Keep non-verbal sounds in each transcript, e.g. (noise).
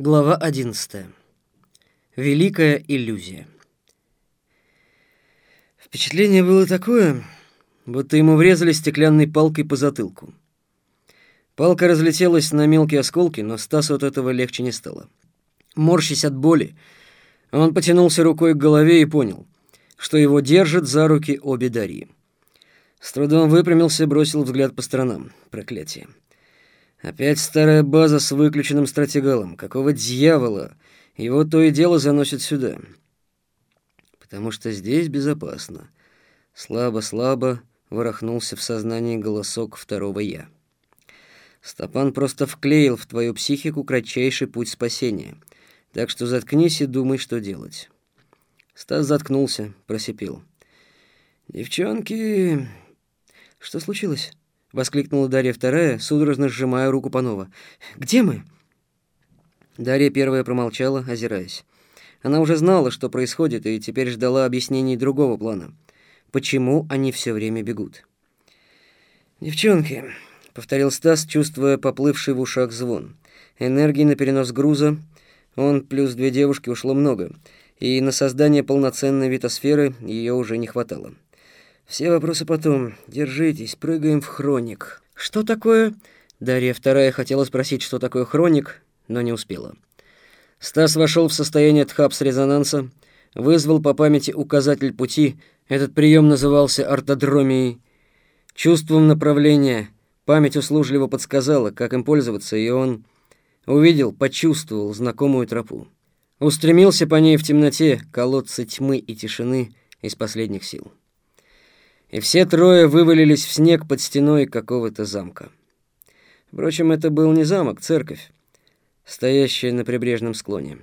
Глава 11. Великая иллюзия. Впечатление было такое, будто ему врезали стеклянной палкой по затылку. Палка разлетелась на мелкие осколки, но Стасу от этого легче не стало. Морщась от боли, он потянулся рукой к голове и понял, что его держат за руки обе Дарьи. С трудом выпрямился, бросил взгляд по сторонам. Проклятие. Опять старая база с выключенным стратегалом. Какого дьявола? Его то и дело заносит сюда. Потому что здесь безопасно. Слабо-слабо ворохнулся в сознании голосок второго «я». Стопан просто вклеил в твою психику кратчайший путь спасения. Так что заткнись и думай, что делать. Стас заткнулся, просипел. «Девчонки...» «Что случилось?» — воскликнула Дарья вторая, судорожно сжимая руку Панова. «Где мы?» Дарья первая промолчала, озираясь. Она уже знала, что происходит, и теперь ждала объяснений другого плана. Почему они все время бегут? «Девчонки», — повторил Стас, чувствуя поплывший в ушах звон. Энергии на перенос груза, он плюс две девушки ушло много, и на создание полноценной витосферы ее уже не хватало. Все вопросы потом. Держитесь, прыгаем в хроник. Что такое? Дарья вторая хотела спросить, что такое хроник, но не успела. Стас вошел в состояние тхапс-резонанса, вызвал по памяти указатель пути. Этот прием назывался ортодромией. Чувством направления память услужливо подсказала, как им пользоваться, и он увидел, почувствовал знакомую тропу. Устремился по ней в темноте, колодцы тьмы и тишины из последних сил и все трое вывалились в снег под стеной какого-то замка. Впрочем, это был не замок, церковь, стоящая на прибрежном склоне.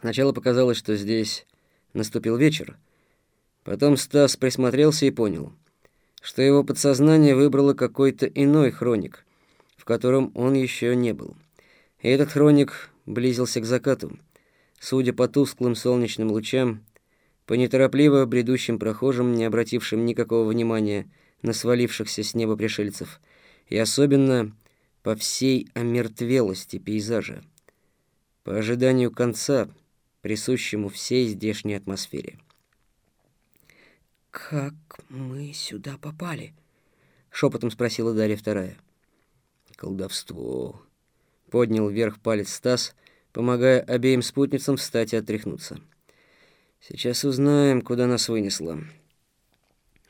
Сначала показалось, что здесь наступил вечер. Потом Стас присмотрелся и понял, что его подсознание выбрало какой-то иной хроник, в котором он еще не был. И этот хроник близился к закату. Судя по тусклым солнечным лучам, по неторопливо бредущим прохожим, не обратившим никакого внимания на свалившихся с неба пришельцев, и особенно по всей омертвелости пейзажа, по ожиданию конца, присущему всей здешней атмосфере. «Как мы сюда попали?» — шепотом спросила Дарья Вторая. «Колдовство», — поднял вверх палец Стас, помогая обеим спутницам встать и отряхнуться. Сейчас узнаем, куда нас вынесло.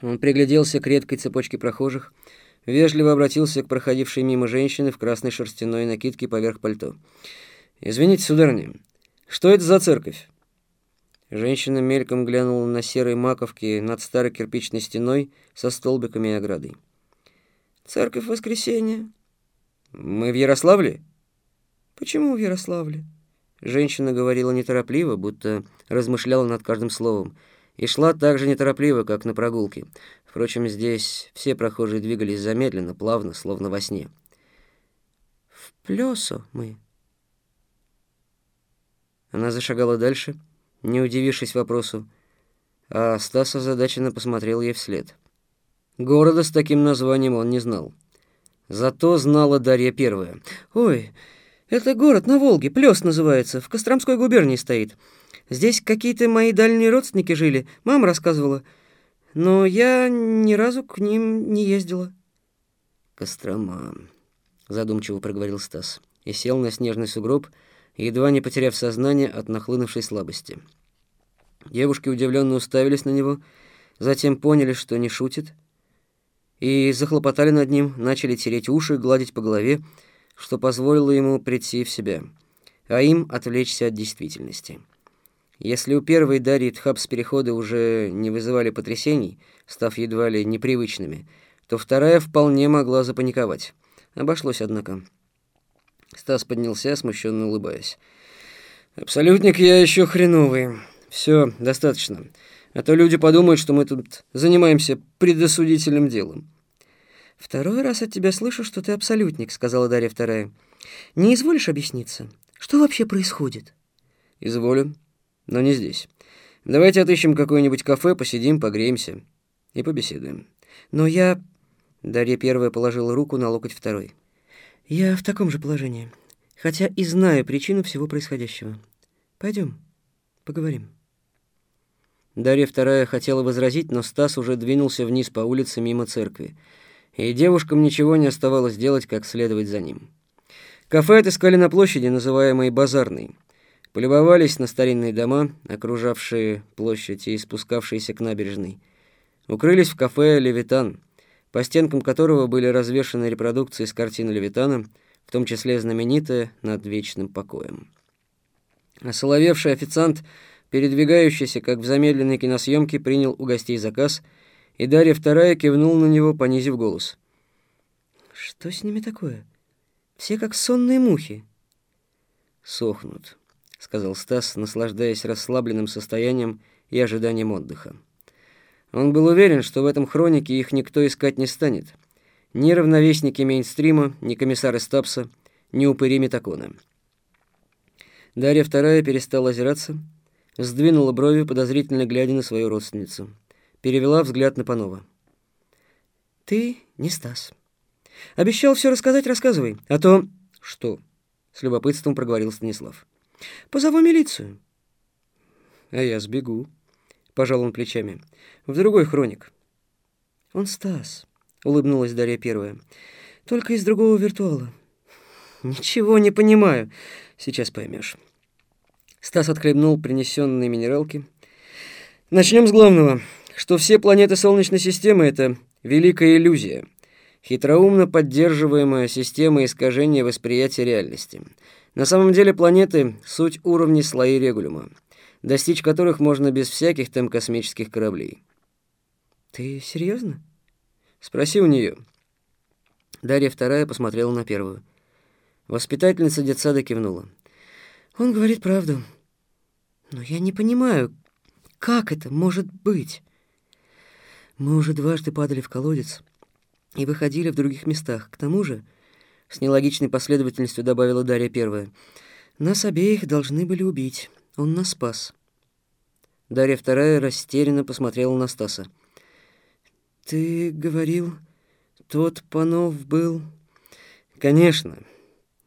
Он пригляделся к редкой цепочке прохожих, вежливо обратился к проходившей мимо женщине в красной шерстяной накидке поверх пальто. «Извините, сударыня, что это за церковь?» Женщина мельком глянула на серые маковки над старой кирпичной стеной со столбиками и оградой. «Церковь Воскресения». «Мы в Ярославле?» «Почему в Ярославле?» Женщина говорила неторопливо, будто размышляла над каждым словом, и шла так же неторопливо, как на прогулке. Впрочем, здесь все прохожие двигались замедленно, плавно, словно во сне. «В плесо мы». Она зашагала дальше, не удивившись вопросу, а Стас озадаченно посмотрел ей вслед. Города с таким названием он не знал. Зато знала Дарья Первая. «Ой, это город на Волге, Плес называется, в Костромской губернии стоит. Здесь какие-то мои дальние родственники жили, мама рассказывала. Но я ни разу к ним не ездила. Кострома, задумчиво проговорил Стас и сел на снежный сугроб, едва не потеряв сознание от нахлынувшей слабости. Девушки удивленно уставились на него, затем поняли, что не шутит, и захлопотали над ним, начали тереть уши, гладить по голове, что позволило ему прийти в себя, а им отвлечься от действительности. Если у первой Дарьи Тхапс-переходы уже не вызывали потрясений, став едва ли непривычными, то вторая вполне могла запаниковать. Обошлось, однако. Стас поднялся, смущенно улыбаясь. «Абсолютник я еще хреновый. Все, достаточно. А то люди подумают, что мы тут занимаемся предосудительным делом». «Второй раз от тебя слышу, что ты абсолютник», — сказала Дарья вторая. «Не изволишь объясниться? Что вообще происходит?» «Изволю, но не здесь. Давайте отыщем какое-нибудь кафе, посидим, погреемся и побеседуем». «Но я...» Дарья первая положила руку на локоть второй. «Я в таком же положении. хотя и знаю причину всего происходящего. Пойдем, поговорим». Дарья вторая хотела возразить, но Стас уже двинулся вниз по улице мимо церкви, и девушкам ничего не оставалось делать, как следовать за ним. Кафе отыскали на площади, называемой Базарной. Полюбовались на старинные дома, окружавшие площадь и спускавшиеся к набережной. Укрылись в кафе «Левитан», по стенкам которого были развешаны репродукции с картины Левитана, в том числе знаменитая «Над вечным покоем». Осоловевший официант – передвигающийся, как в замедленной киносъемке, принял у гостей заказ, и Дарья вторая кивнул на него, понизив голос. «Что с ними такое? Все как сонные мухи». «Сохнут», — сказал Стас, наслаждаясь расслабленным состоянием и ожиданием отдыха. Он был уверен, что в этом хронике их никто искать не станет. Ни равновесники мейнстрима, ни комиссары Стапса, ни упыри Метакона. Дарья вторая перестала озираться, Сдвинула брови, подозрительно глядя на свою родственницу. Перевела взгляд на Панова. «Ты не Стас. Обещал все рассказать, рассказывай. А то...» «Что?» — с любопытством проговорил Станислав. «Позову милицию». «А я сбегу», — пожал он плечами. «В другой хроник». «Он Стас», — улыбнулась Дарья Первая. «Только из другого виртуала». «Ничего не понимаю. Сейчас поймешь». Стас отхлебнул принесенные минералки. Начнем с главного, что все планеты Солнечной системы — это великая иллюзия, хитроумно поддерживаемая система искажения восприятия реальности. На самом деле планеты — суть уровней слои регулюма, достичь которых можно без всяких там космических кораблей. «Ты серьезно? Спроси у нее. Дарья вторая посмотрела на первую. Воспитательница детсада кивнула. Он говорит правду. Но я не понимаю, как это может быть? Мы уже дважды падали в колодец и выходили в других местах. К тому же, с нелогичной последовательностью добавила Дарья первая, нас обеих должны были убить. Он нас спас. Дарья вторая растерянно посмотрела на Стаса. Ты говорил, тот Панов был... Конечно.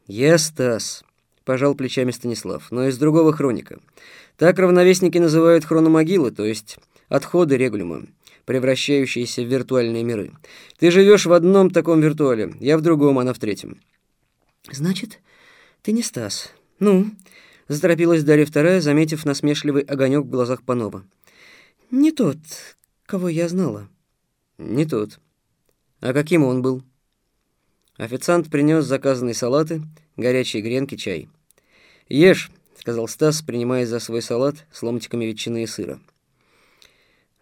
Я Стас пожал плечами Станислав, но из другого хроника. Так равновесники называют хрономогилы, то есть отходы регулюма, превращающиеся в виртуальные миры. Ты живешь в одном таком виртуале, я в другом, она в третьем. Значит, ты не Стас. Ну, заторопилась Дарья Вторая, заметив насмешливый огонек в глазах Панова. Не тот, кого я знала. Не тот. А каким он был? Официант принес заказанные салаты, горячие гренки, чай. «Ешь», — сказал Стас, принимая за свой салат с ломтиками ветчины и сыра.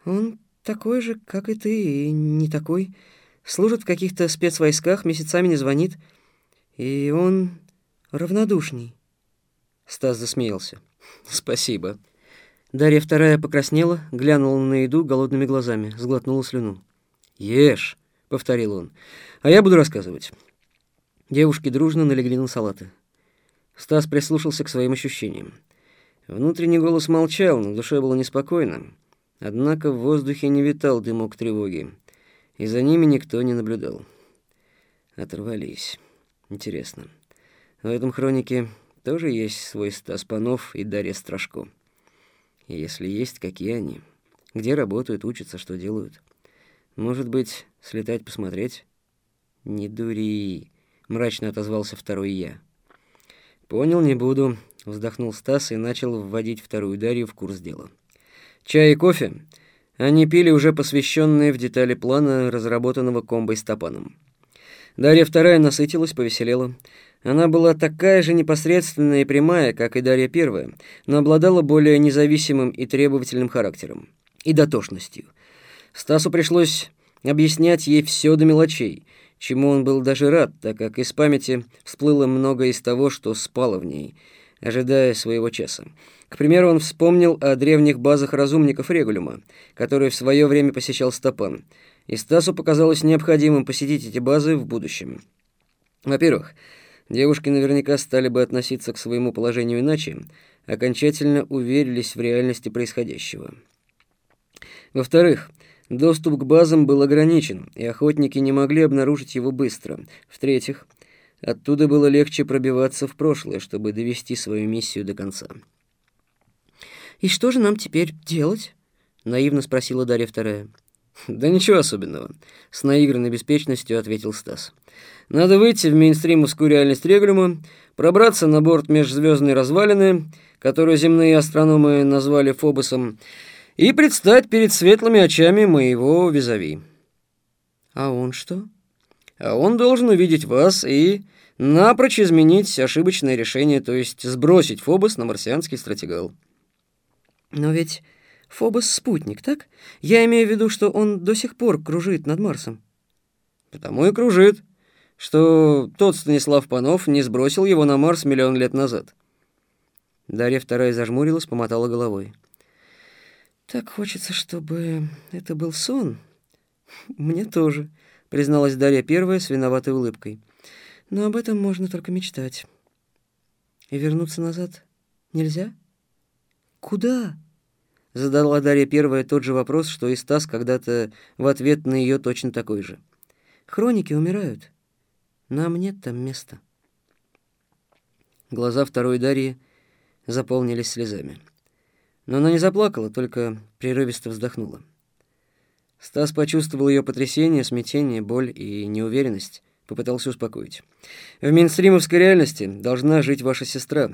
«Он такой же, как и ты, и не такой. Служит в каких-то спецвойсках, месяцами не звонит. И он равнодушный». Стас засмеялся. (laughs) «Спасибо». Дарья вторая покраснела, глянула на еду голодными глазами, сглотнула слюну. «Ешь», — повторил он, — «а я буду рассказывать». Девушки дружно налегли на салаты. Стас прислушался к своим ощущениям. Внутренний голос молчал, но в душе было неспокойно. Однако в воздухе не витал дымок тревоги, и за ними никто не наблюдал. Оторвались. Интересно. В этом хронике тоже есть свой Стас Панов и Дарья Страшко. Если есть, какие они? Где работают, учатся, что делают? Может быть, слетать посмотреть? Не дури мрачно отозвался второй я. Понял, не буду, вздохнул Стас и начал вводить вторую Дарью в курс дела. Чай и кофе они пили уже посвященные в детали плана, разработанного комбой Стопаном. Дарья вторая насытилась, повеселела. Она была такая же непосредственная и прямая, как и Дарья первая, но обладала более независимым и требовательным характером и дотошностью. Стасу пришлось объяснять ей все до мелочей, чему он был даже рад, так как из памяти всплыло многое из того, что спало в ней, ожидая своего часа. К примеру, он вспомнил о древних базах разумников Регулюма, которые в свое время посещал Стопан, и Стасу показалось необходимым посетить эти базы в будущем. Во-первых, девушки наверняка стали бы относиться к своему положению иначе, окончательно уверились в реальности происходящего. Во-вторых, Доступ к базам был ограничен, и охотники не могли обнаружить его быстро. В-третьих, Оттуда было легче пробиваться в прошлое, чтобы довести свою миссию до конца. «И что же нам теперь делать?» — наивно спросила Дарья Вторая. «Да ничего особенного», — с наигранной беспечностью ответил Стас. «Надо выйти в мейнстримовскую реальность Регулюма, пробраться на борт межзвездной развалины, которую земные астрономы назвали Фобосом, и предстать перед светлыми очами моего визави». «А он что?» «А он должен увидеть вас и напрочь изменить ошибочное решение, то есть сбросить Фобос на марсианский стратегал». «Но ведь Фобос — спутник, так? Я имею в виду, что он до сих пор кружит над Марсом». «Потому и кружит, что тот Станислав Панов не сбросил его на Марс миллион лет назад». Дарья вторая зажмурилась, помотала головой. «Так хочется, чтобы это был сон. Мне тоже», — призналась Дарья первая с виноватой улыбкой. «Но об этом можно только мечтать. И вернуться назад нельзя?» «Куда?» Задала Дарья первая тот же вопрос, что и Стас когда-то в ответ на ее точно такой же. «Хроники умирают. Нам нет там места». Глаза второй Дарьи заполнились слезами. Но она не заплакала, только прерывисто вздохнула. Стас почувствовал ее потрясение, смятение, боль и неуверенность, попытался успокоить. «В минстримовской реальности должна жить ваша сестра.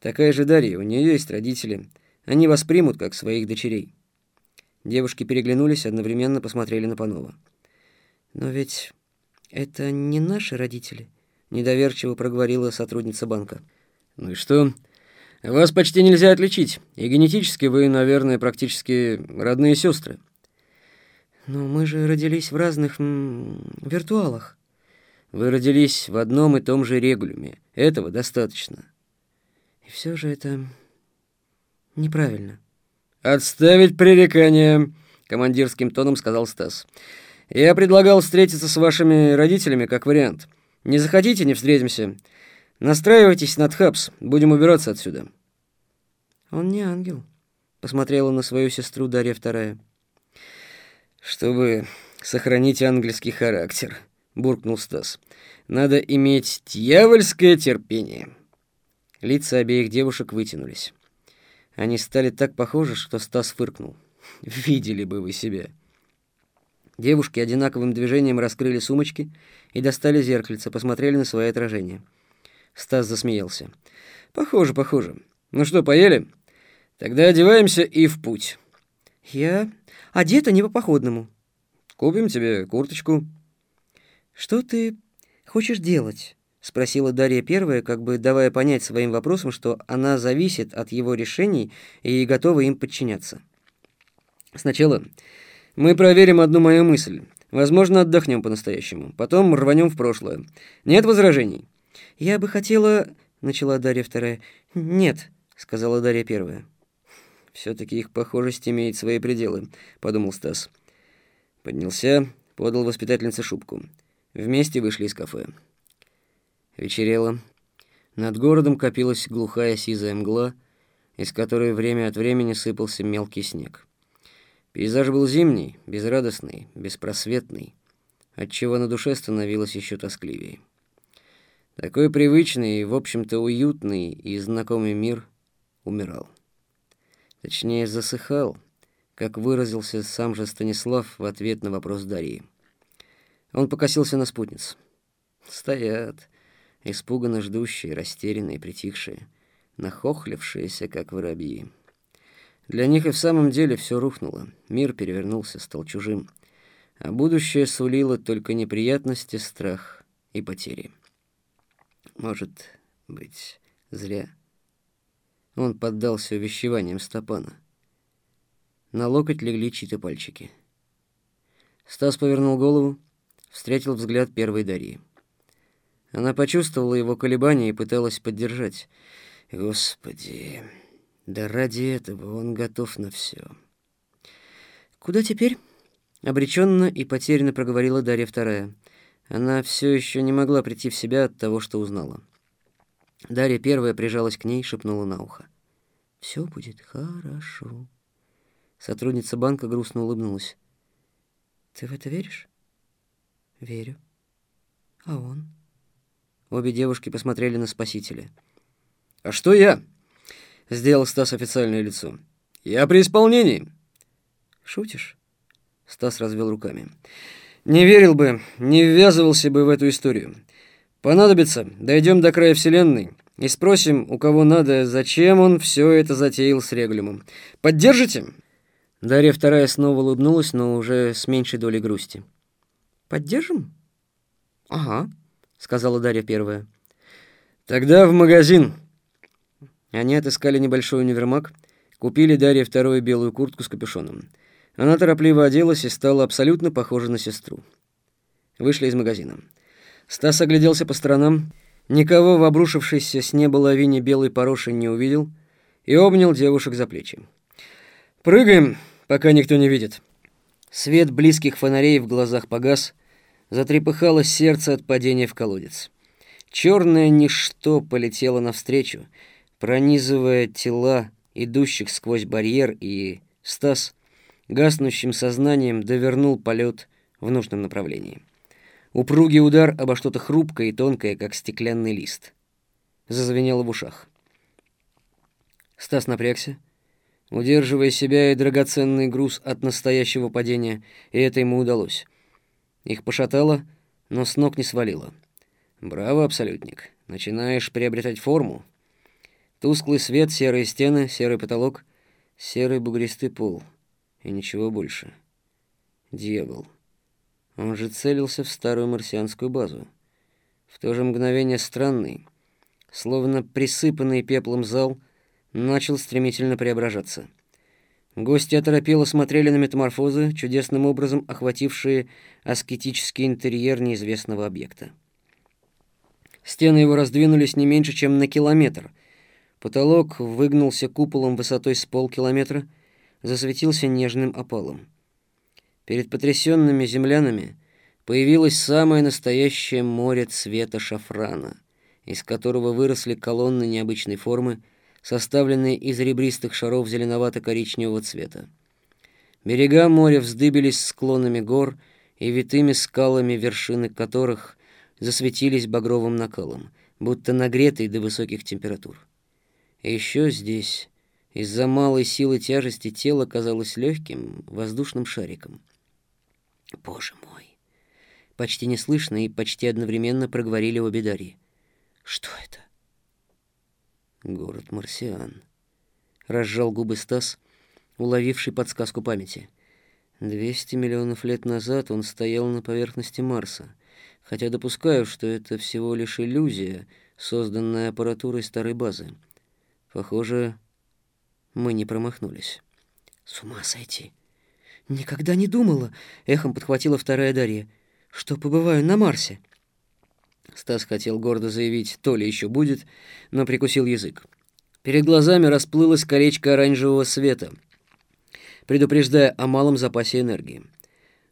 Такая же Дарья, у нее есть родители». Они воспримут как своих дочерей. Девушки переглянулись, одновременно посмотрели на Панова. «Но ведь это не наши родители», — недоверчиво проговорила сотрудница банка. «Ну и что? Вас почти нельзя отличить, и генетически вы, наверное, практически родные сестры». «Но мы же родились в разных м, виртуалах». «Вы родились в одном и том же регулюме. Этого достаточно». «И все же это неправильно. «Отставить пререкание», — командирским тоном сказал Стас. «Я предлагал встретиться с вашими родителями как вариант. Не захотите, не встретимся. Настраивайтесь на Тхабс, будем убираться отсюда». «Он не ангел», — посмотрела на свою сестру Дарья Вторая. «Чтобы сохранить ангельский характер», — буркнул Стас. «Надо иметь дьявольское терпение». Лица обеих девушек вытянулись. Они стали так похожи, что Стас фыркнул. (laughs) «Видели бы вы себя!» Девушки одинаковым движением раскрыли сумочки и достали зеркальце, посмотрели на свое отражение. Стас засмеялся. «Похоже, похоже. Ну что, поели? Тогда одеваемся и в путь». «Я одета не по-походному». «Купим тебе курточку». «Что ты хочешь делать?» — спросила Дарья первая, как бы давая понять своим вопросом, что она зависит от его решений и готова им подчиняться. «Сначала мы проверим одну мою мысль. Возможно, отдохнем по-настоящему. Потом рванем в прошлое. Нет возражений?» «Я бы хотела...» — начала Дарья вторая. «Нет», — сказала Дарья первая. «Все-таки их похожесть имеет свои пределы», — подумал Стас. Поднялся, подал воспитательнице шубку. Вместе вышли из кафе. Вечерело. Над городом копилась глухая сизая мгла, из которой время от времени сыпался мелкий снег. Пейзаж был зимний, безрадостный, беспросветный, отчего на душе становилось еще тоскливее. Такой привычный и, в общем-то, уютный и знакомый мир умирал. Точнее, засыхал, как выразился сам же Станислав в ответ на вопрос Дарьи. Он покосился на спутниц. Стоят, испуганно ждущие, растерянные, притихшие, нахохлившиеся, как воробьи. Для них и в самом деле все рухнуло, мир перевернулся, стал чужим, а будущее сулило только неприятности, страх и потери. Может быть, зря. Он поддался увещеваниям Стопана. На локоть легли чьи-то пальчики. Стас повернул голову, встретил взгляд первой Дарьи. Она почувствовала его колебания и пыталась поддержать. Господи, да ради этого он готов на все. «Куда теперь?» — обреченно и потерянно проговорила Дарья Вторая. Она все еще не могла прийти в себя от того, что узнала. Дарья Первая прижалась к ней, шепнула на ухо. «Все будет хорошо». Сотрудница банка грустно улыбнулась. «Ты в это веришь?» «Верю. А он?» Обе девушки посмотрели на спасителя. «А что я?» — сделал Стас официальное лицо. «Я при исполнении». «Шутишь?» — Стас развел руками. «Не верил бы, не ввязывался бы в эту историю. Понадобится, дойдем до края Вселенной и спросим, у кого надо, зачем он все это затеял с Реглемом. Поддержите?» Дарья вторая снова улыбнулась, но уже с меньшей долей грусти. «Поддержим?» «Ага», — сказала Дарья первая. «Тогда в магазин». Они отыскали небольшой универмаг, купили Дарье вторую белую куртку с капюшоном. Она торопливо оделась и стала абсолютно похожа на сестру. Вышли из магазина. Стас огляделся по сторонам, никого в обрушившейся с неба лавине белой пороши не увидел и обнял девушек за плечи. «Прыгаем, пока никто не видит». Свет близких фонарей в глазах погас, затрепыхалось сердце от падения в колодец. Черное ничто полетело навстречу, пронизывая тела идущих сквозь барьер, и Стас гаснущим сознанием довернул полет в нужном направлении. Упругий удар обо что-то хрупкое и тонкое, как стеклянный лист. Зазвенело в ушах. Стас напрягся, удерживая себя и драгоценный груз от настоящего падения, и это ему удалось. Их пошатало, но с ног не свалило. Браво, абсолютник. Начинаешь приобретать форму. Тусклый свет, серые стены, серый потолок, серый бугристый пол — и ничего больше. Дьявол. Он же целился в старую марсианскую базу. В то же мгновение странный, словно присыпанный пеплом зал, начал стремительно преображаться. Гости оторопело смотрели на метаморфозы, чудесным образом охватившие аскетический интерьер неизвестного объекта. Стены его раздвинулись не меньше, чем на километр. Потолок выгнулся куполом высотой с полкилометра — засветился нежным опалом. Перед потрясенными землянами появилось самое настоящее море цвета шафрана, из которого выросли колонны необычной формы, составленные из ребристых шаров зеленовато-коричневого цвета. Берега моря вздыбились склонами гор и витыми скалами, вершины которых засветились багровым накалом, будто нагретые до высоких температур. И еще здесь из-за малой силы тяжести тело казалось легким, воздушным шариком. «Боже мой!» Почти неслышно и почти одновременно проговорили обе Дарьи. «Что это?» «Город Марсиан», — разжал губы Стас, уловивший подсказку памяти. «Двести миллионов лет назад он стоял на поверхности Марса, хотя допускаю, что это всего лишь иллюзия, созданная аппаратурой старой базы. Похоже, мы не промахнулись. С ума сойти. Никогда не думала, эхом подхватила вторая Дарья, что побываю на Марсе. Стас хотел гордо заявить, то ли еще будет, но прикусил язык. Перед глазами расплылось колечко оранжевого света, предупреждая о малом запасе энергии.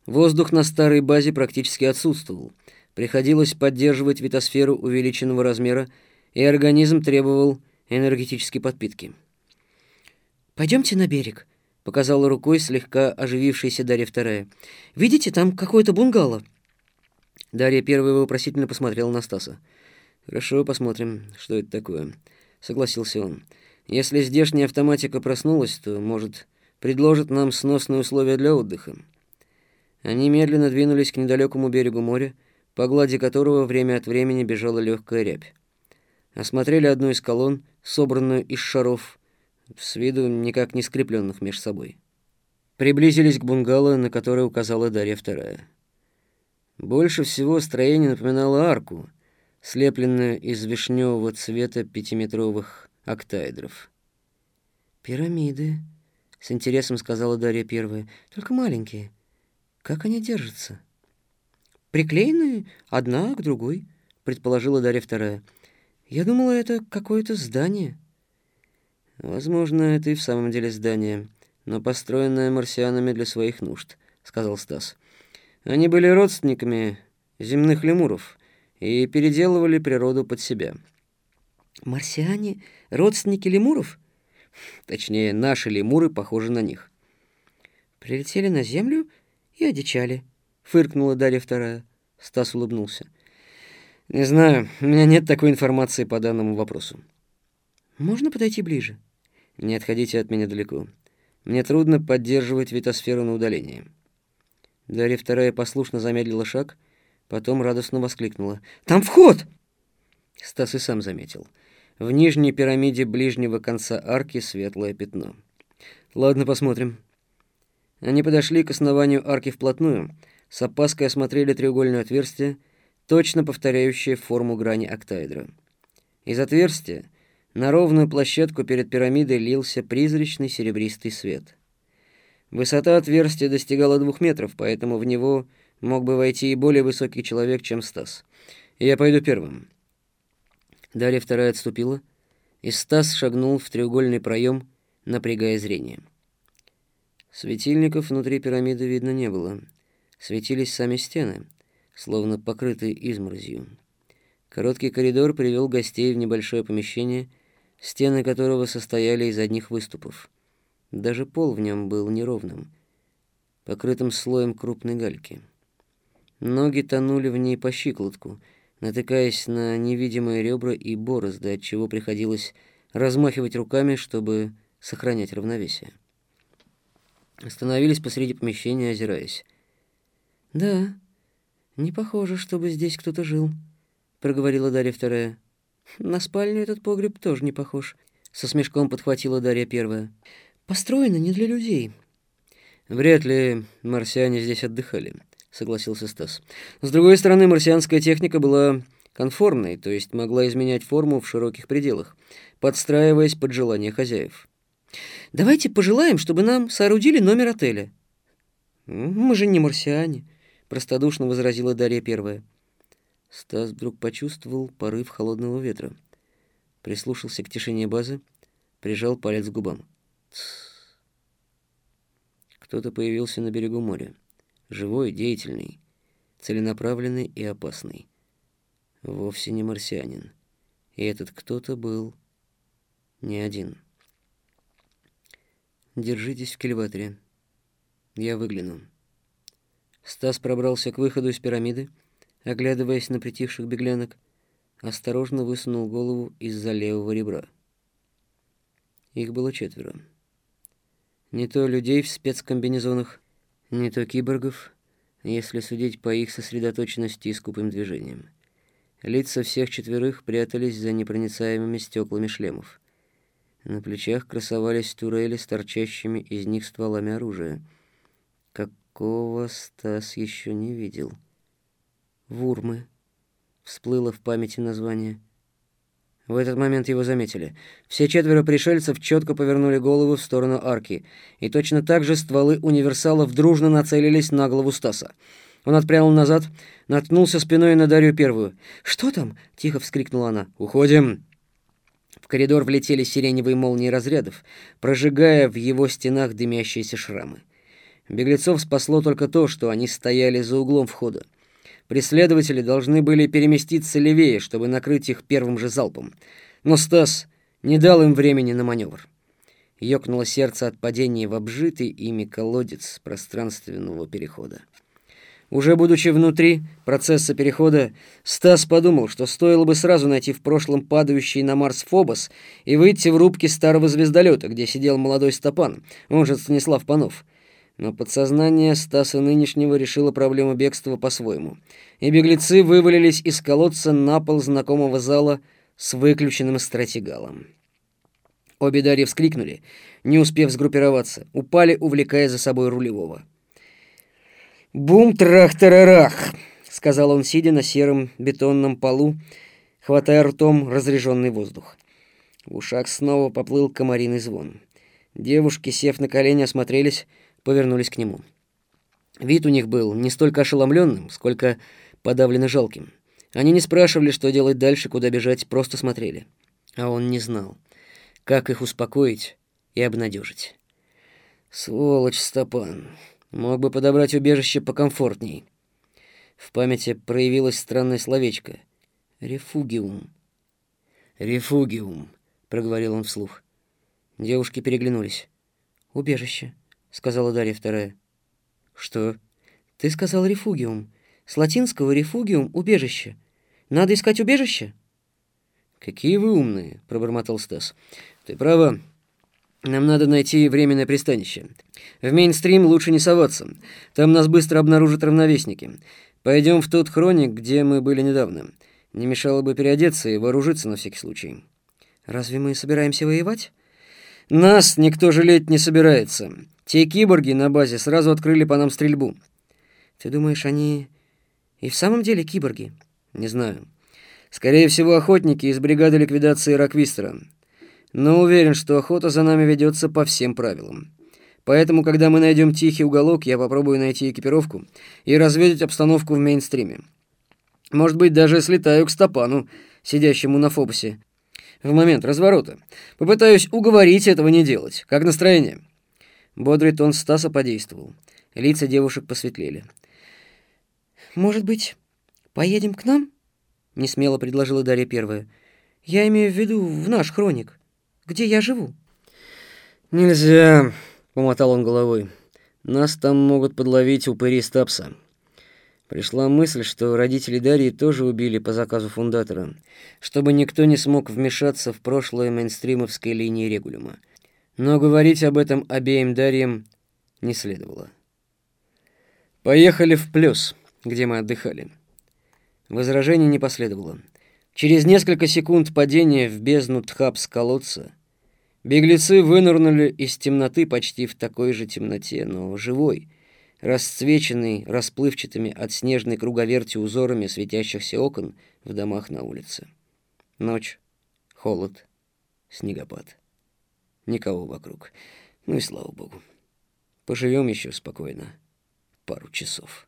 Воздух на старой базе практически отсутствовал. Приходилось поддерживать витосферу увеличенного размера, и организм требовал энергетической подпитки. «Пойдемте на берег», — показала рукой слегка оживившаяся Дарья Вторая. «Видите, там какое-то бунгало». Дарья Первая вопросительно посмотрела на Стаса. «Хорошо, посмотрим, что это такое», — согласился он. «Если здешняя автоматика проснулась, то, может, предложит нам сносные условия для отдыха». Они медленно двинулись к недалекому берегу моря, по глади которого время от времени бежала легкая рябь. Осмотрели одну из колонн, собранную из шаров, с виду никак не скрепленных между собой. Приблизились к бунгало, на которое указала Дарья Вторая. Больше всего строение напоминало арку, слепленную из вишневого цвета пятиметровых октаэдров. «Пирамиды», — с интересом сказала Дарья Первая, — «только маленькие. Как они держатся?» «Приклеены одна к другой», — предположила Дарья Вторая. «Я думала, это какое-то здание». Возможно, это и в самом деле здание, но построенное марсианами для своих нужд, сказал Стас. Они были родственниками земных лемуров и переделывали природу под себя. Марсиане родственники лемуров? Точнее, наши лемуры похожи на них. Прилетели на землю и одичали, фыркнула Дарья вторая. Стас улыбнулся. Не знаю, у меня нет такой информации по данному вопросу. Можно подойти ближе? Не отходите от меня далеко. Мне трудно поддерживать витосферу на удалении. Дарья вторая послушно замедлила шаг, потом радостно воскликнула. «Там вход!» Стас и сам заметил. В нижней пирамиде ближнего конца арки светлое пятно. «Ладно, посмотрим». Они подошли к основанию арки вплотную, с опаской осмотрели треугольное отверстие, точно повторяющее форму грани октаэдра. Из отверстия на ровную площадку перед пирамидой лился призрачный серебристый свет. Высота отверстия достигала двух метров, поэтому в него мог бы войти и более высокий человек, чем Стас. «Я пойду первым». Дарья вторая отступила, и Стас шагнул в треугольный проем, напрягая зрение. Светильников внутри пирамиды видно не было. Светились сами стены, словно покрытые изморозью. Короткий коридор привел гостей в небольшое помещение, стены которого состояли из одних выступов. Даже пол в нем был неровным, покрытым слоем крупной гальки. Ноги тонули в ней по щиколотку, натыкаясь на невидимые ребра и борозды, от чего приходилось размахивать руками, чтобы сохранять равновесие. Остановились посреди помещения, озираясь. «Да, не похоже, чтобы здесь кто-то жил», — проговорила Дарья вторая. «На спальню этот погреб тоже не похож», — со смешком подхватила Дарья первая. «Построено не для людей». «Вряд ли марсиане здесь отдыхали», — согласился Стас. «С другой стороны, марсианская техника была конформной, то есть могла изменять форму в широких пределах, подстраиваясь под желания хозяев». Давайте пожелаем, чтобы нам соорудили номер отеля. Мы же не марсиане, простодушно возразила Дарья первая. Стас вдруг почувствовал порыв холодного ветра. Прислушался к тишине базы, прижал палец к губам. Кто-то появился на берегу моря. Живой, деятельный, целенаправленный и опасный. Вовсе не марсианин. И этот кто-то был не один. Держитесь в кильваторе. Я выгляну. Стас пробрался к выходу из пирамиды, оглядываясь на притихших беглянок, осторожно высунул голову из-за левого ребра. Их было четверо. Не то людей в спецкомбинезонах, не то киборгов, если судить по их сосредоточенности и скупым движениям. Лица всех четверых прятались за непроницаемыми стеклами шлемов. На плечах красовались турели с торчащими из них стволами оружия. Какого Стас еще не видел. Вурмы. Всплыло в памяти название. В этот момент его заметили. Все четверо пришельцев четко повернули головы в сторону арки, и точно так же стволы универсалов дружно нацелились на голову Стаса. Он отпрянул назад, наткнулся спиной на Дарью Первую. «Что там?» — тихо вскрикнула она. «Уходим!» В коридор влетели сиреневые молнии разрядов, прожигая в его стенах дымящиеся шрамы. Беглецов спасло только то, что они стояли за углом входа. Преследователи должны были переместиться левее, чтобы накрыть их первым же залпом. Но Стас не дал им времени на маневр. Ёкнуло сердце от падения в обжитый ими колодец пространственного перехода. Уже будучи внутри процесса перехода, Стас подумал, что стоило бы сразу найти в прошлом падающий на Марс Фобос и выйти в рубке старого звездолета, где сидел молодой Стопан, он же Станислав Панов. Но подсознание Стаса нынешнего решило проблему бегства по-своему, и беглецы вывалились из колодца на пол знакомого зала с выключенным стратегалом. Обе Дарьи вскрикнули, не успев сгруппироваться, упали, увлекая за собой рулевого. «Бум-трах-тарарах!» — сказал он, сидя на сером бетонном полу, хватая ртом разреженный воздух. В ушах снова поплыл комариный звон. Девушки, сев на колени, осмотрелись, повернулись к нему. Вид у них был не столько ошеломленным, сколько подавленно жалким. Они не спрашивали, что делать дальше, куда бежать, просто смотрели. А он не знал, как их успокоить и обнадежить. «Сволочь, Стопан!» Мог бы подобрать убежище покомфортней. В памяти проявилось странное словечко. «Рефугиум». «Рефугиум», — проговорил он вслух. Девушки переглянулись. «Убежище», — сказала Дарья вторая. «Что?» «Ты сказал рефугиум. С латинского рефугиум — убежище. Надо искать убежище?» «Какие вы умные!» — пробормотал Стас. «Ты права. Нам надо найти временное пристанище. В мейнстрим лучше не соваться. Там нас быстро обнаружат равновесники. Пойдем в тот хроник, где мы были недавно. Не мешало бы переодеться и вооружиться на всякий случай». «Разве мы собираемся воевать?» «Нас никто жалеть не собирается. Те киборги на базе сразу открыли по нам стрельбу». «Ты думаешь, они и в самом деле киборги?» «Не знаю. Скорее всего, охотники из бригады ликвидации Роквистера. Но уверен, что охота за нами ведется по всем правилам. Поэтому, когда мы найдем тихий уголок, я попробую найти экипировку и разведать обстановку в мейнстриме. Может быть, даже слетаю к Стопану, сидящему на Фобосе, в момент разворота. Попытаюсь уговорить этого не делать. Как настроение?» Бодрый тон Стаса подействовал. Лица девушек посветлели. «Может быть, поедем к нам?» — несмело предложила Дарья Первая. «Я имею в виду в наш хроник, где я живу». «Нельзя», — помотал он головой. «Нас там могут подловить упыри Стапса». Пришла мысль, что родители Дарьи тоже убили по заказу фундатора, чтобы никто не смог вмешаться в прошлое мейнстримовской линии регулюма. Но говорить об этом обеим Дарьям не следовало. Поехали в Плюс, где мы отдыхали. Возражений не последовало. Через несколько секунд падения в бездну Тхапс колодца беглецы вынырнули из темноты почти в такой же темноте, но живой — расцвеченный расплывчатыми от снежной круговерти узорами светящихся окон в домах на улице. Ночь, холод, снегопад. Никого вокруг. Ну и слава богу. Поживем еще спокойно пару часов.